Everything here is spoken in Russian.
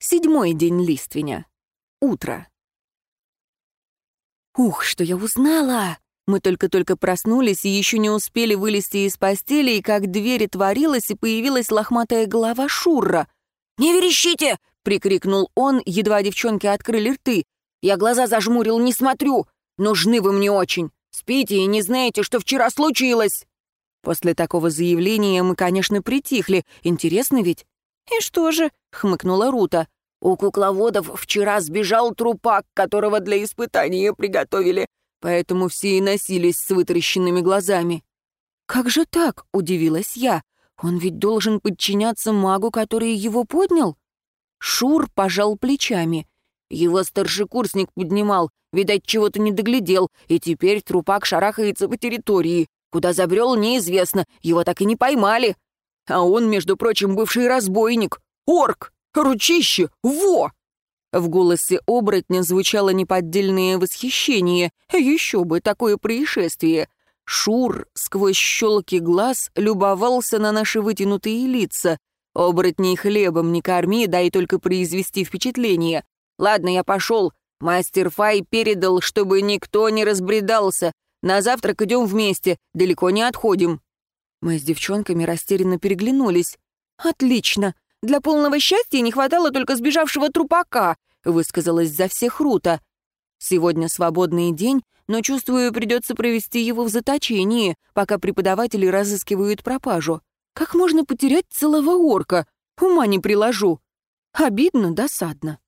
Седьмой день лиственя. Утро. Ух, что я узнала! Мы только-только проснулись и еще не успели вылезти из постели, и как дверь отворилась, и появилась лохматая голова Шурра. «Не верещите!» — прикрикнул он, едва девчонки открыли рты. «Я глаза зажмурил, не смотрю! Нужны вы мне очень! Спите и не знаете, что вчера случилось!» После такого заявления мы, конечно, притихли. Интересно ведь? «И что же?» — хмыкнула Рута. «У кукловодов вчера сбежал трупак, которого для испытания приготовили, поэтому все и носились с вытаращенными глазами». «Как же так?» — удивилась я. «Он ведь должен подчиняться магу, который его поднял?» Шур пожал плечами. Его старшекурсник поднимал, видать, чего-то не доглядел, и теперь трупак шарахается по территории. Куда забрел, неизвестно, его так и не поймали. А он, между прочим, бывший разбойник. Орк! Ручище! Во!» В голосе оборотня звучало неподдельное восхищение. Еще бы, такое происшествие. Шур сквозь щелки глаз любовался на наши вытянутые лица. Оборотней хлебом не корми, дай только произвести впечатление. Ладно, я пошел. Мастер Фай передал, чтобы никто не разбредался. На завтрак идем вместе, далеко не отходим. Мы с девчонками растерянно переглянулись. «Отлично! Для полного счастья не хватало только сбежавшего трупака», высказалась за всех Рута. «Сегодня свободный день, но, чувствую, придется провести его в заточении, пока преподаватели разыскивают пропажу. Как можно потерять целого орка? Ума не приложу. Обидно, досадно».